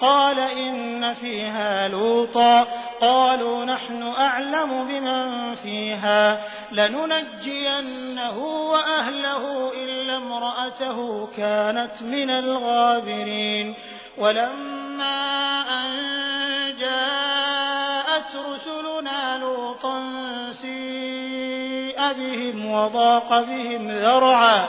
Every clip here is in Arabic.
قال إن فيها لوطا قالوا نحن أعلم بمن فيها لننجينه وأهله إلا امرأته كانت من الغابرين ولما أن جاءت رسلنا لوطا سيء بهم وضاق بهم ذرعا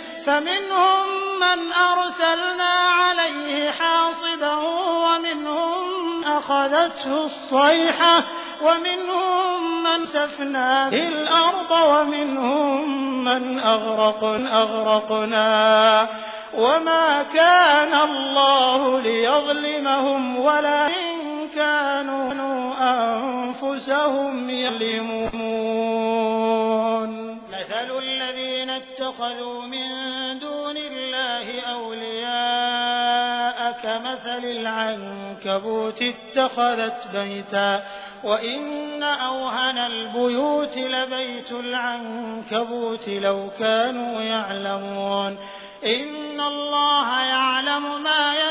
فمنهم من أرسلنا عليه حاصبا ومنهم أخذته الصيحة ومنهم من سفنا في الأرض ومنهم من أغرق أغرقنا. وما كان الله ليظلمهم ولكن كانوا أنفسهم يظلمون. اتخذوا من كمثل العنكبوت اتخذت بيتا وإن أوهن البيوت لبيت العنكبوت لو كانوا يعلمون إن الله يعلم ما يدعون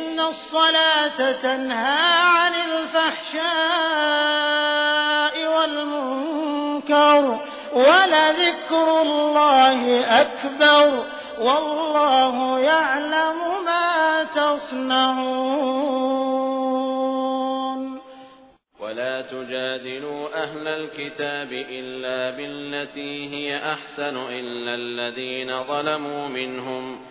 الصلاة تنهى عن الفحشاء والمنكر ولذكر الله أكبر والله يعلم ما تصنعون. ولا تجادلوا أهل الكتاب إلا بالتي هي أحسن إلا الذين ظلموا منهم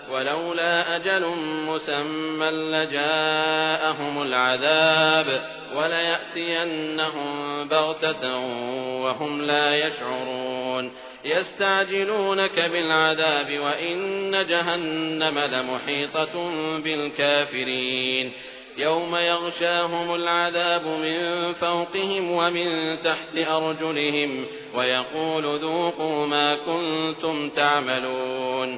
ولولا أجل مسمى لجاءهم العذاب وليأتينهم بغتة وهم لا يشعرون. يستعجلونك بالعذاب وإن جهنم لمحيطة بالكافرين. يوم يغشاهم العذاب من فوقهم ومن تحت أرجلهم ويقول ذوقوا ما كنتم تعملون.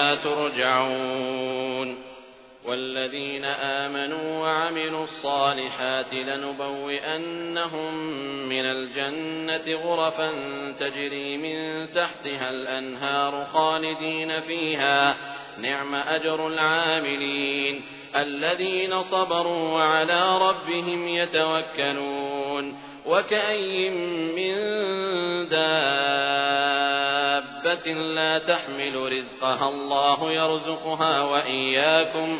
والذين آمنوا وعملوا الصالحات لنبوئنهم من الجنة غرفا تجري من تحتها الأنهار خالدين فيها. نعم أجر العاملين الذين صبروا وعلى ربهم يتوكلون. وكأي من دابة لا تحمل رزقها الله يرزقها وإياكم